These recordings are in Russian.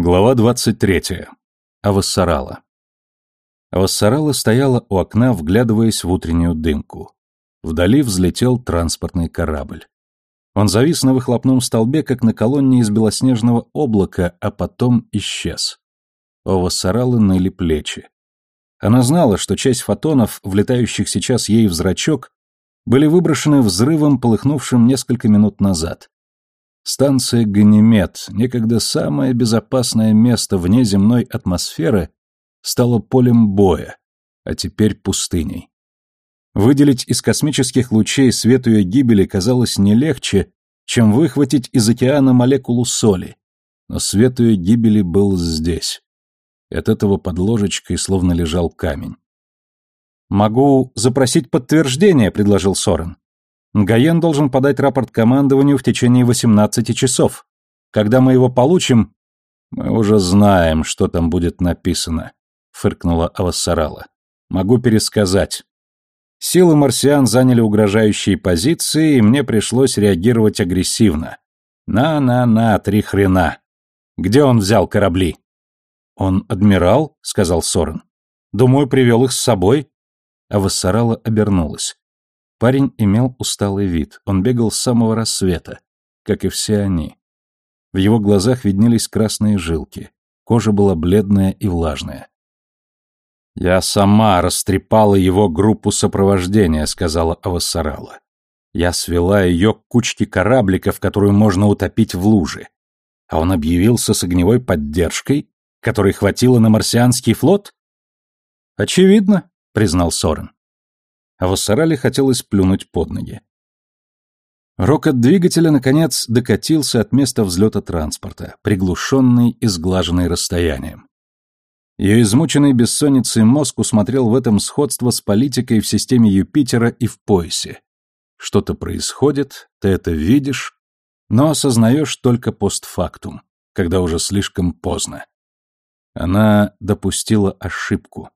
Глава 23. Авассарала. Авассарала стояла у окна, вглядываясь в утреннюю дымку. Вдали взлетел транспортный корабль. Он завис на выхлопном столбе, как на колонне из белоснежного облака, а потом исчез. У Авассаралы ныли плечи. Она знала, что часть фотонов, влетающих сейчас ей в зрачок, были выброшены взрывом, полыхнувшим несколько минут назад. Станция Ганимед, некогда самое безопасное место вне земной атмосферы, стала полем боя, а теперь пустыней. Выделить из космических лучей свет ее гибели казалось не легче, чем выхватить из океана молекулу соли, но свет ее гибели был здесь. И от этого под ложечкой словно лежал камень. «Могу запросить подтверждение», — предложил Сорен. Гаен должен подать рапорт командованию в течение 18 часов. Когда мы его получим, мы уже знаем, что там будет написано, фыркнула Авассарала. Могу пересказать. Силы марсиан заняли угрожающие позиции, и мне пришлось реагировать агрессивно. На-на-на, три хрена. Где он взял корабли? Он адмирал, сказал Сорен. Думаю, привел их с собой. Авассарала обернулась. Парень имел усталый вид, он бегал с самого рассвета, как и все они. В его глазах виднелись красные жилки, кожа была бледная и влажная. «Я сама растрепала его группу сопровождения», — сказала Авассарала. «Я свела ее к кучке корабликов, которую можно утопить в луже. А он объявился с огневой поддержкой, которой хватило на марсианский флот?» «Очевидно», — признал Сорен а Вассарале хотелось плюнуть под ноги. Рокот двигателя, наконец, докатился от места взлета транспорта, приглушенный и сглаженный расстоянием. Ее измученный бессонницей мозг усмотрел в этом сходство с политикой в системе Юпитера и в поясе. Что-то происходит, ты это видишь, но осознаешь только постфактум, когда уже слишком поздно. Она допустила ошибку.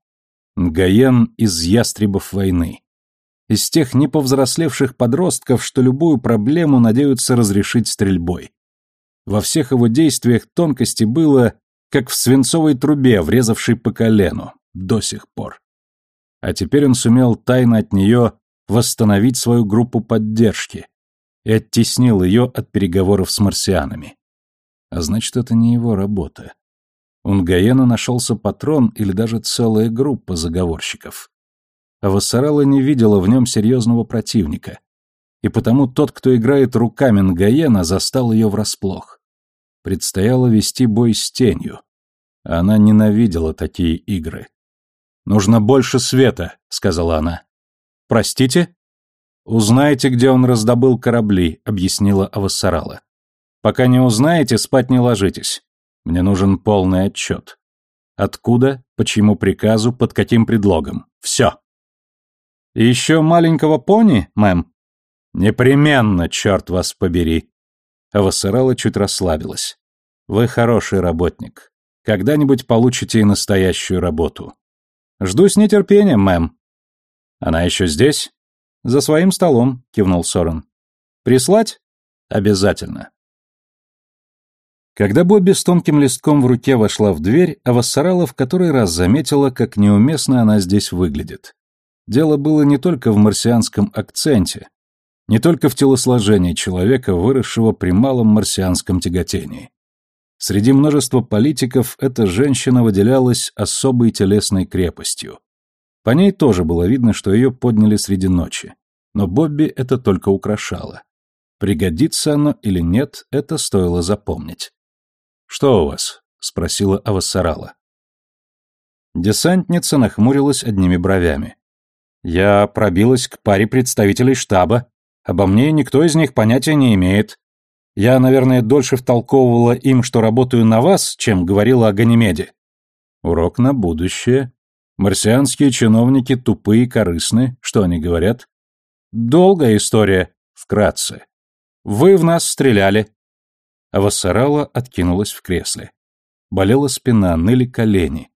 Гаен из ястребов войны из тех неповзрослевших подростков, что любую проблему надеются разрешить стрельбой. Во всех его действиях тонкости было, как в свинцовой трубе, врезавшей по колену, до сих пор. А теперь он сумел тайно от нее восстановить свою группу поддержки и оттеснил ее от переговоров с марсианами. А значит, это не его работа. У Нгаена нашелся патрон или даже целая группа заговорщиков а Вассарала не видела в нем серьезного противника, и потому тот, кто играет руками Нгаена, застал ее врасплох. Предстояло вести бой с тенью. Она ненавидела такие игры. «Нужно больше света», — сказала она. «Простите?» «Узнаете, где он раздобыл корабли», — объяснила Авассарала. «Пока не узнаете, спать не ложитесь. Мне нужен полный отчет. Откуда, по чьему приказу, под каким предлогом. Все». Еще маленького пони, мэм? Непременно, черт вас побери. Авасарала чуть расслабилась. Вы хороший работник. Когда-нибудь получите и настоящую работу. Жду с нетерпением, мэм. Она еще здесь? За своим столом, кивнул Сорен. Прислать? Обязательно. Когда Бобби с тонким листком в руке вошла в дверь, Авассарала в который раз заметила, как неуместно она здесь выглядит. Дело было не только в марсианском акценте, не только в телосложении человека, выросшего при малом марсианском тяготении. Среди множества политиков эта женщина выделялась особой телесной крепостью. По ней тоже было видно, что ее подняли среди ночи. Но Бобби это только украшало. Пригодится оно или нет, это стоило запомнить. «Что у вас?» — спросила Авассарала. Десантница нахмурилась одними бровями. Я пробилась к паре представителей штаба. Обо мне никто из них понятия не имеет. Я, наверное, дольше втолковывала им, что работаю на вас, чем говорила о Ганимеде. Урок на будущее. Марсианские чиновники тупые и корыстны. Что они говорят? Долгая история. Вкратце. Вы в нас стреляли. А откинулась в кресле. Болела спина, ныли колени.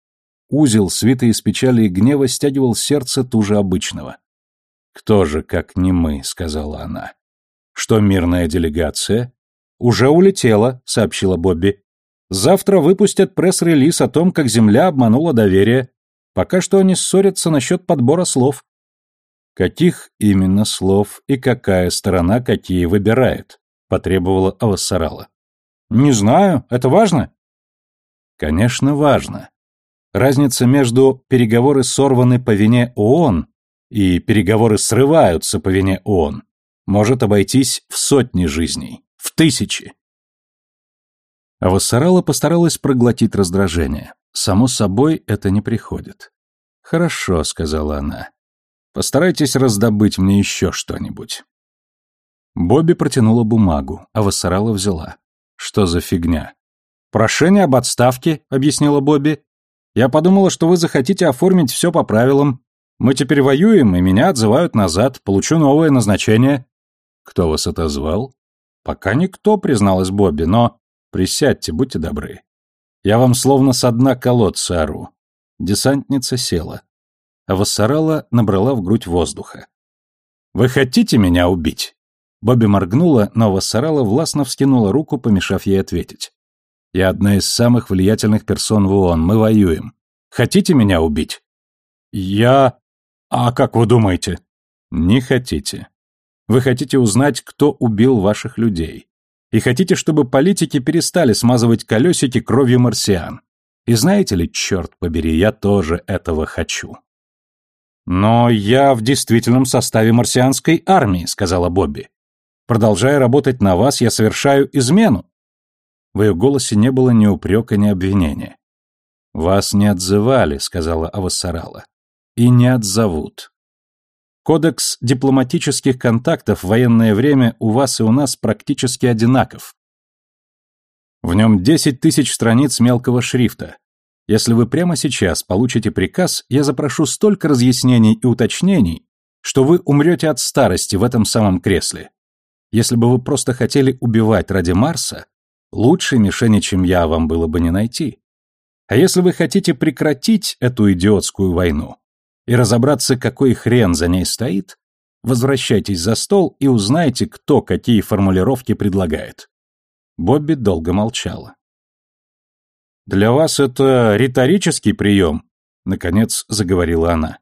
Узел, свитый из печали и гнева, стягивал сердце туже обычного. «Кто же, как не мы», — сказала она. «Что мирная делегация?» «Уже улетела», — сообщила Бобби. Завтра выпустят пресс-релиз о том, как Земля обманула доверие. Пока что они ссорятся насчет подбора слов. Каких именно слов и какая сторона какие выбирает? Потребовала Авассарала. Не знаю, это важно? Конечно, важно. Разница между переговоры сорваны по вине ООН и переговоры срываются по вине ООН может обойтись в сотни жизней, в тысячи. А Вассарала постаралась проглотить раздражение. Само собой, это не приходит. «Хорошо», — сказала она. «Постарайтесь раздобыть мне еще что-нибудь». Бобби протянула бумагу, а Вассарала взяла. «Что за фигня?» «Прошение об отставке», — объяснила Бобби. «Я подумала, что вы захотите оформить все по правилам. Мы теперь воюем, и меня отзывают назад, получу новое назначение». «Кто вас отозвал?» «Пока никто», — призналась Бобби, «но...» «Присядьте, будьте добры. Я вам словно со дна колодца ору». Десантница села. А Вассарала набрала в грудь воздуха. «Вы хотите меня убить?» Бобби моргнула, но Вассарала властно вскинула руку, помешав ей ответить. «Я одна из самых влиятельных персон в ООН, мы воюем. Хотите меня убить?» «Я... А как вы думаете?» «Не хотите. Вы хотите узнать, кто убил ваших людей. И хотите, чтобы политики перестали смазывать колесики кровью марсиан. И знаете ли, черт побери, я тоже этого хочу. «Но я в действительном составе марсианской армии», — сказала Бобби. «Продолжая работать на вас, я совершаю измену». В ее голосе не было ни упрека, ни обвинения. «Вас не отзывали», — сказала Авасарала. «И не отзовут. Кодекс дипломатических контактов в военное время у вас и у нас практически одинаков. В нем 10 тысяч страниц мелкого шрифта. Если вы прямо сейчас получите приказ, я запрошу столько разъяснений и уточнений, что вы умрете от старости в этом самом кресле. Если бы вы просто хотели убивать ради Марса, лучшей мишени, чем я, вам было бы не найти. А если вы хотите прекратить эту идиотскую войну, и разобраться, какой хрен за ней стоит, возвращайтесь за стол и узнайте, кто какие формулировки предлагает. Бобби долго молчала. «Для вас это риторический прием», — наконец заговорила она.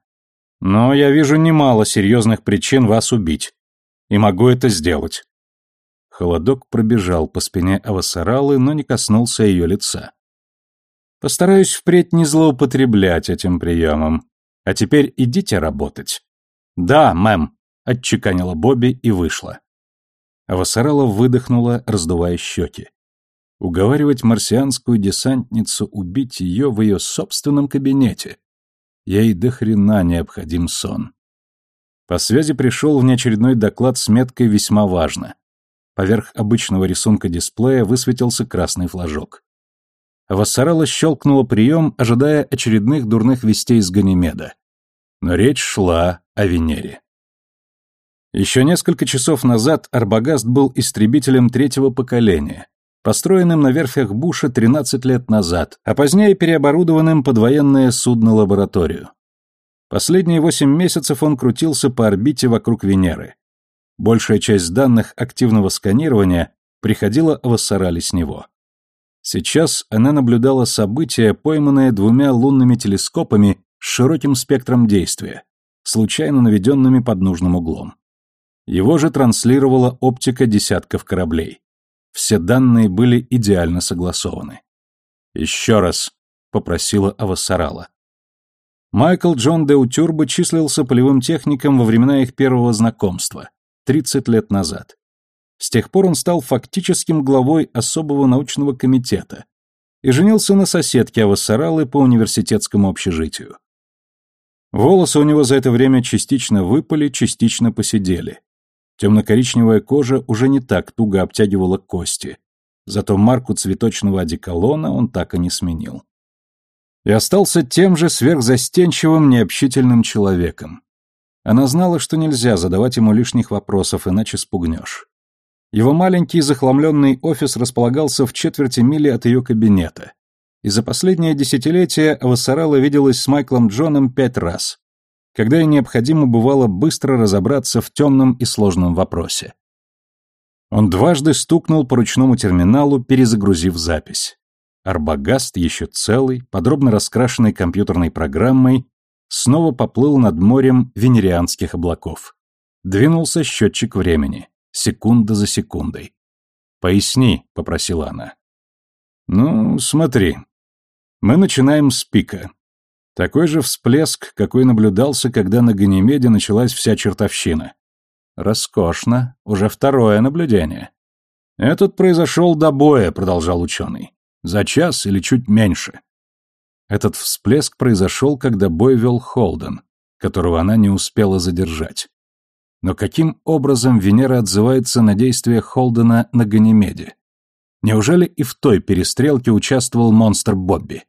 «Но я вижу немало серьезных причин вас убить, и могу это сделать». Холодок пробежал по спине Авасаралы, но не коснулся ее лица. «Постараюсь впредь не злоупотреблять этим приемом. А теперь идите работать. Да, мэм, отчеканила Бобби и вышла. А Вассарала выдохнула, раздувая щеки. Уговаривать марсианскую десантницу убить ее в ее собственном кабинете. Ей до хрена необходим сон. По связи пришел внеочередной доклад с меткой «Весьма важно». Поверх обычного рисунка дисплея высветился красный флажок. Вассарала щелкнула прием, ожидая очередных дурных вестей из Ганимеда. Но речь шла о Венере. Еще несколько часов назад Арбагаст был истребителем третьего поколения, построенным на верфях Буша 13 лет назад, а позднее переоборудованным под военное судно-лабораторию. Последние восемь месяцев он крутился по орбите вокруг Венеры. Большая часть данных активного сканирования приходила в Ассарали с него. Сейчас она наблюдала события, пойманные двумя лунными телескопами с широким спектром действия, случайно наведенными под нужным углом. Его же транслировала оптика десятков кораблей. Все данные были идеально согласованы. «Еще раз», — попросила Авасарала. Майкл Джон де Утюрба числился полевым техником во времена их первого знакомства, 30 лет назад. С тех пор он стал фактическим главой особого научного комитета и женился на соседке Авассаралы по университетскому общежитию. Волосы у него за это время частично выпали, частично посидели. Темно-коричневая кожа уже не так туго обтягивала кости, зато марку цветочного одеколона он так и не сменил. И остался тем же сверхзастенчивым, необщительным человеком. Она знала, что нельзя задавать ему лишних вопросов, иначе спугнешь. Его маленький захламленный офис располагался в четверти мили от ее кабинета. И за последнее десятилетие Авасарала виделась с Майклом Джоном пять раз, когда ей необходимо бывало быстро разобраться в темном и сложном вопросе. Он дважды стукнул по ручному терминалу, перезагрузив запись. Арбагаст, еще целый, подробно раскрашенный компьютерной программой, снова поплыл над морем венерианских облаков. Двинулся счетчик времени, секунда за секундой. «Поясни», — попросила она. «Ну, смотри. Мы начинаем с пика. Такой же всплеск, какой наблюдался, когда на Ганимеде началась вся чертовщина. Роскошно. Уже второе наблюдение. Этот произошел до боя, продолжал ученый. За час или чуть меньше. Этот всплеск произошел, когда бой вел Холден, которого она не успела задержать. Но каким образом Венера отзывается на действия Холдена на Ганимеде? Неужели и в той перестрелке участвовал монстр Бобби?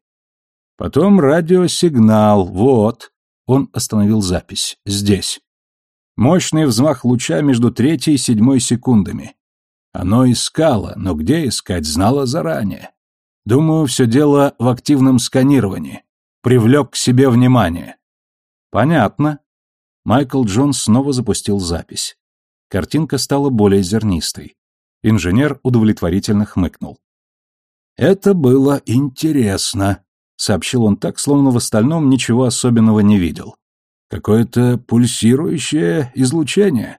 Потом радиосигнал, вот. Он остановил запись. Здесь. Мощный взмах луча между третьей и седьмой секундами. Оно искало, но где искать, знало заранее. Думаю, все дело в активном сканировании. Привлек к себе внимание. Понятно. Майкл Джонс снова запустил запись. Картинка стала более зернистой. Инженер удовлетворительно хмыкнул. «Это было интересно», — сообщил он так, словно в остальном ничего особенного не видел. «Какое-то пульсирующее излучение.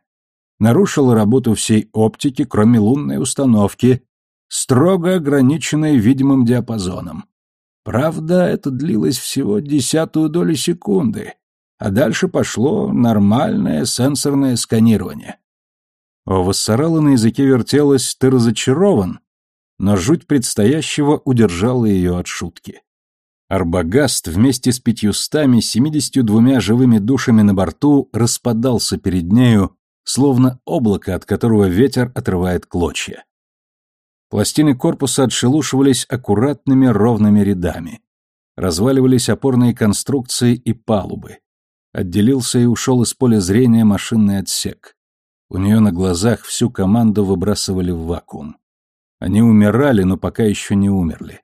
Нарушило работу всей оптики, кроме лунной установки, строго ограниченной видимым диапазоном. Правда, это длилось всего десятую долю секунды, а дальше пошло нормальное сенсорное сканирование. У Вассарала на языке вертелось «ты разочарован», но жуть предстоящего удержала ее от шутки. Арбагаст вместе с пятьюстами семидесятью двумя живыми душами на борту распадался перед нею, словно облако, от которого ветер отрывает клочья. Пластины корпуса отшелушивались аккуратными ровными рядами. Разваливались опорные конструкции и палубы. Отделился и ушел из поля зрения машинный отсек. У нее на глазах всю команду выбрасывали в вакуум. Они умирали, но пока еще не умерли.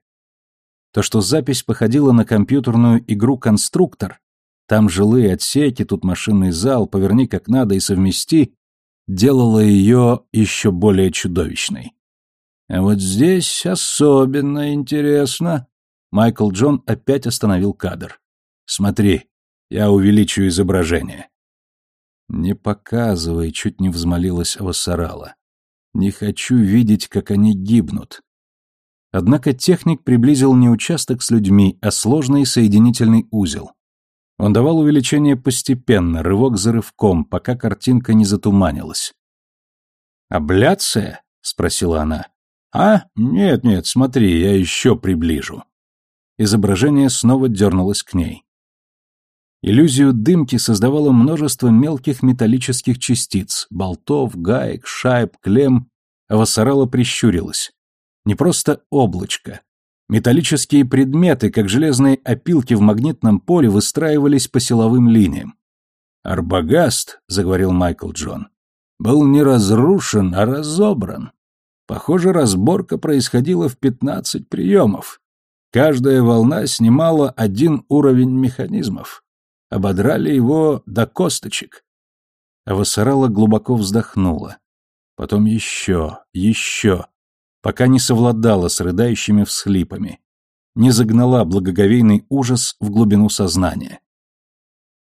То, что запись походила на компьютерную игру «Конструктор», там жилые отсеки, тут машинный зал, поверни как надо и совмести, делало ее еще более чудовищной. А вот здесь особенно интересно. Майкл Джон опять остановил кадр. Смотри, я увеличу изображение. Не показывай, чуть не взмолилась Авасарала. Не хочу видеть, как они гибнут. Однако техник приблизил не участок с людьми, а сложный соединительный узел. Он давал увеличение постепенно, рывок за рывком, пока картинка не затуманилась. «Абляция?» — спросила она. «А? Нет-нет, смотри, я еще приближу». Изображение снова дернулось к ней. Иллюзию дымки создавало множество мелких металлических частиц, болтов, гаек, шайб, клем, а Вассарала прищурилась. Не просто облачко. Металлические предметы, как железные опилки в магнитном поле, выстраивались по силовым линиям. «Арбагаст», — заговорил Майкл Джон, — «был не разрушен, а разобран. Похоже, разборка происходила в 15 приемов. Каждая волна снимала один уровень механизмов. Ободрали его до косточек. А Вассарала глубоко вздохнула. Потом еще, еще, пока не совладала с рыдающими всхлипами, не загнала благоговейный ужас в глубину сознания.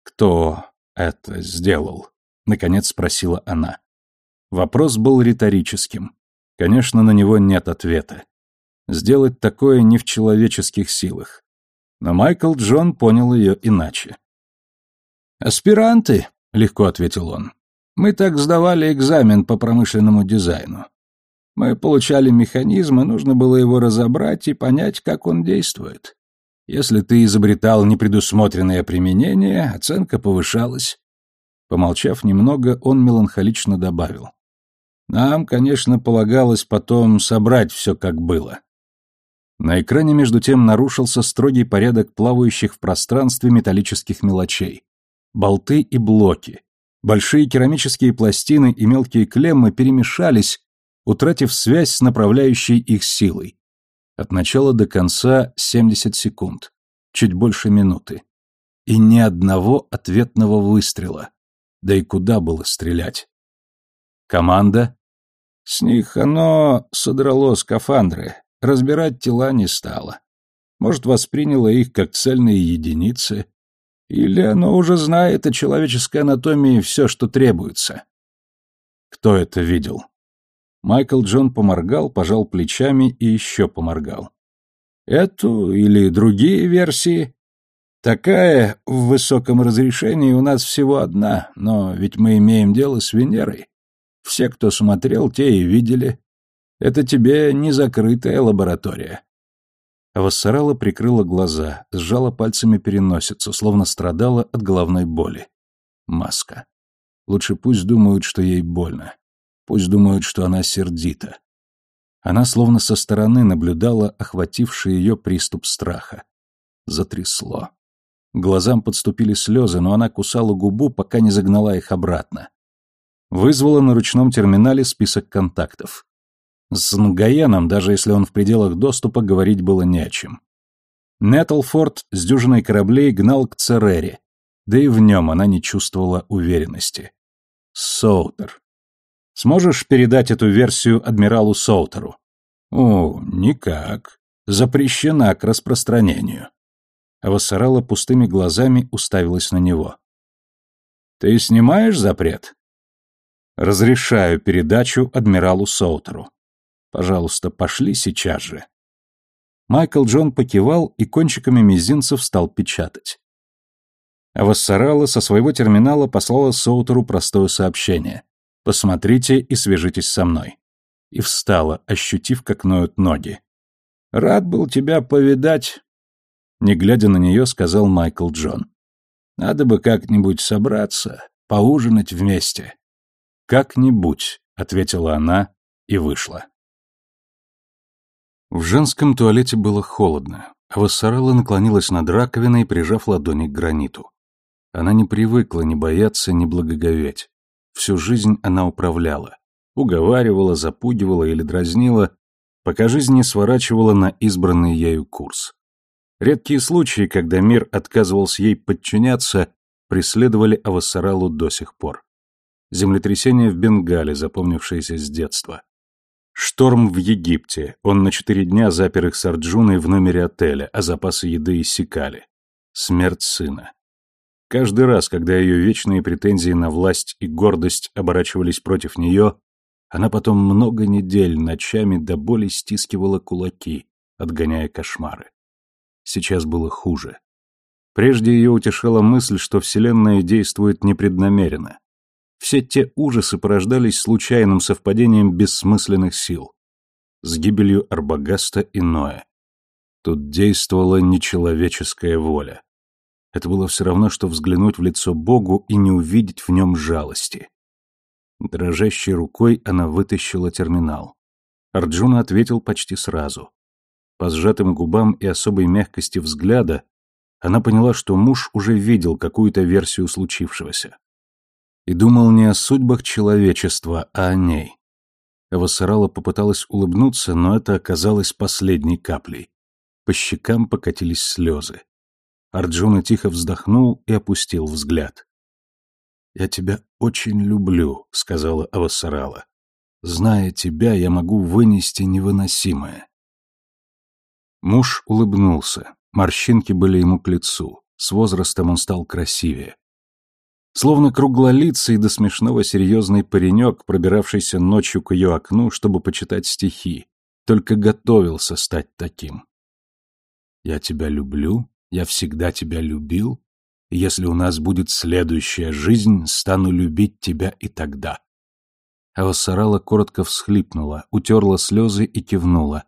«Кто это сделал?» — наконец спросила она. Вопрос был риторическим. Конечно, на него нет ответа. Сделать такое не в человеческих силах. Но Майкл Джон понял ее иначе. «Аспиранты», — легко ответил он. «Мы так сдавали экзамен по промышленному дизайну. Мы получали механизм, и нужно было его разобрать и понять, как он действует. Если ты изобретал непредусмотренное применение, оценка повышалась». Помолчав немного, он меланхолично добавил. Нам, конечно, полагалось потом собрать все, как было. На экране, между тем, нарушился строгий порядок плавающих в пространстве металлических мелочей. Болты и блоки. Большие керамические пластины и мелкие клеммы перемешались, утратив связь с направляющей их силой. От начала до конца 70 секунд. Чуть больше минуты. И ни одного ответного выстрела. Да и куда было стрелять? Команда? С них оно содрало скафандры, разбирать тела не стало. Может, восприняло их как цельные единицы, или оно уже знает о человеческой анатомии все, что требуется. Кто это видел? Майкл Джон поморгал, пожал плечами и еще поморгал. Эту или другие версии? Такая в высоком разрешении у нас всего одна, но ведь мы имеем дело с Венерой. Все, кто смотрел, те и видели. Это тебе не закрытая лаборатория. Вассарала прикрыла глаза, сжала пальцами переносицу, словно страдала от головной боли. Маска. Лучше пусть думают, что ей больно. Пусть думают, что она сердита. Она словно со стороны наблюдала охвативший ее приступ страха. Затрясло. Глазам подступили слезы, но она кусала губу, пока не загнала их обратно. Вызвала на ручном терминале список контактов. С Нгаеном, даже если он в пределах доступа, говорить было не о чем. Нетлфорд с дюжиной кораблей гнал к Церере, да и в нем она не чувствовала уверенности. Соутер. Сможешь передать эту версию адмиралу Соутеру? О, никак. Запрещена к распространению. Авасарала пустыми глазами уставилась на него. Ты снимаешь запрет? Разрешаю передачу адмиралу Соутеру. Пожалуйста, пошли сейчас же. Майкл Джон покивал и кончиками мизинцев стал печатать. А Вассарала со своего терминала послала Соутеру простое сообщение. «Посмотрите и свяжитесь со мной». И встала, ощутив, как ноют ноги. «Рад был тебя повидать», — не глядя на нее, сказал Майкл Джон. «Надо бы как-нибудь собраться, поужинать вместе». «Как-нибудь», — ответила она и вышла. В женском туалете было холодно, а Вассарелла наклонилась над раковиной, прижав ладони к граниту. Она не привыкла ни бояться, ни благоговеть. Всю жизнь она управляла. Уговаривала, запугивала или дразнила, пока жизнь не сворачивала на избранный ею курс. Редкие случаи, когда мир отказывался ей подчиняться, преследовали Авасаралу до сих пор. Землетрясение в Бенгале, запомнившееся с детства. Шторм в Египте. Он на четыре дня запер их с Арджуной в номере отеля, а запасы еды иссякали. Смерть сына. Каждый раз, когда ее вечные претензии на власть и гордость оборачивались против нее, она потом много недель ночами до боли стискивала кулаки, отгоняя кошмары. Сейчас было хуже. Прежде ее утешала мысль, что Вселенная действует непреднамеренно, все те ужасы порождались случайным совпадением бессмысленных сил. С гибелью Арбагаста и Ноя. Тут действовала нечеловеческая воля. Это было все равно, что взглянуть в лицо Богу и не увидеть в нем жалости. Дрожащей рукой она вытащила терминал. Арджуна ответил почти сразу. По сжатым губам и особой мягкости взгляда она поняла, что муж уже видел какую-то версию случившегося и думал не о судьбах человечества, а о ней. Авасарала попыталась улыбнуться, но это оказалось последней каплей. По щекам покатились слезы. Арджуна тихо вздохнул и опустил взгляд. «Я тебя очень люблю», — сказала Авасарала. «Зная тебя, я могу вынести невыносимое». Муж улыбнулся. Морщинки были ему к лицу. С возрастом он стал красивее. Словно круглолицый до смешного серьезный паренек, пробиравшийся ночью к ее окну, чтобы почитать стихи, только готовился стать таким. «Я тебя люблю, я всегда тебя любил, и если у нас будет следующая жизнь, стану любить тебя и тогда». Авасарала коротко всхлипнула, утерла слезы и кивнула.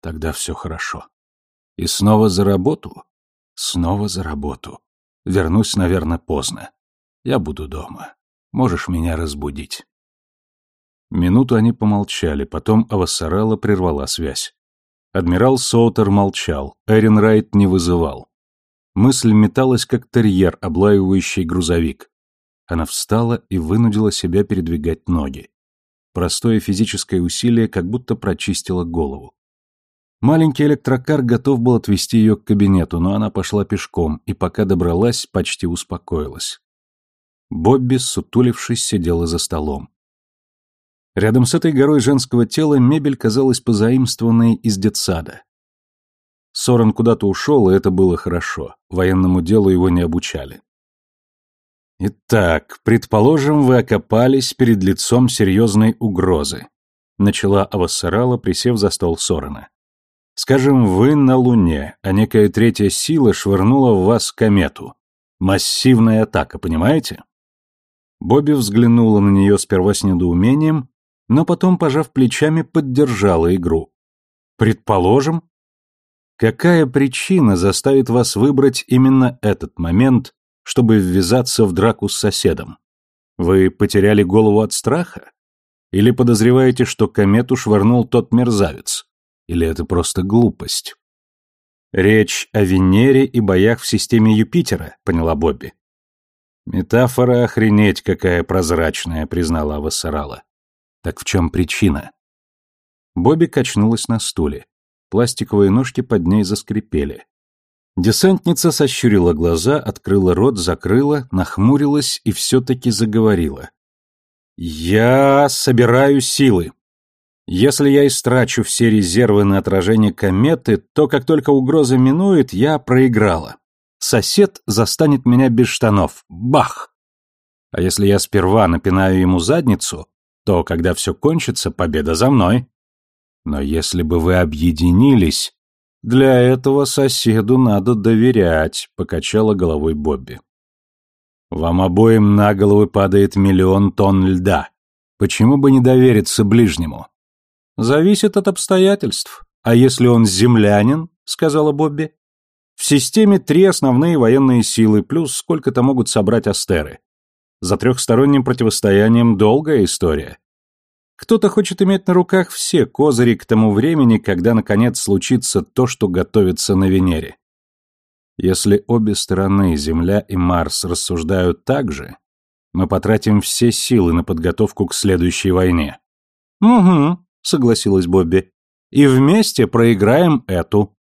«Тогда все хорошо». «И снова за работу?» «Снова за работу. Вернусь, наверное, поздно. Я буду дома. Можешь меня разбудить». Минуту они помолчали, потом Авасарала прервала связь. Адмирал Соутер молчал, Эрин Райт не вызывал. Мысль металась, как терьер, облаивающий грузовик. Она встала и вынудила себя передвигать ноги. Простое физическое усилие как будто прочистило голову. Маленький электрокар готов был отвезти ее к кабинету, но она пошла пешком и, пока добралась, почти успокоилась. Бобби, сутулившись, сидела за столом. Рядом с этой горой женского тела мебель казалась позаимствованной из детсада. Сорен куда-то ушел, и это было хорошо. Военному делу его не обучали. «Итак, предположим, вы окопались перед лицом серьезной угрозы», начала Авассарала, присев за стол Сорена. «Скажем, вы на Луне, а некая третья сила швырнула в вас комету. Массивная атака, понимаете?» Бобби взглянула на нее сперва с недоумением, но потом, пожав плечами, поддержала игру. «Предположим?» Какая причина заставит вас выбрать именно этот момент, чтобы ввязаться в драку с соседом? Вы потеряли голову от страха? Или подозреваете, что комету швырнул тот мерзавец? Или это просто глупость? Речь о Венере и боях в системе Юпитера, поняла Бобби. Метафора охренеть какая прозрачная, признала Авасарала. Так в чем причина? Бобби качнулась на стуле. Пластиковые ножки под ней заскрипели. Десантница сощурила глаза, открыла рот, закрыла, нахмурилась и все-таки заговорила. «Я собираю силы. Если я истрачу все резервы на отражение кометы, то как только угроза минует, я проиграла. Сосед застанет меня без штанов. Бах! А если я сперва напинаю ему задницу, то, когда все кончится, победа за мной. Но если бы вы объединились, для этого соседу надо доверять, покачала головой Бобби. Вам обоим на головы падает миллион тонн льда. Почему бы не довериться ближнему? Зависит от обстоятельств. А если он землянин, сказала Бобби, в системе три основные военные силы, плюс сколько-то могут собрать астеры. За трехсторонним противостоянием долгая история. Кто-то хочет иметь на руках все козыри к тому времени, когда наконец случится то, что готовится на Венере. Если обе стороны, Земля и Марс, рассуждают так же, мы потратим все силы на подготовку к следующей войне. Угу, согласилась Бобби. И вместе проиграем эту.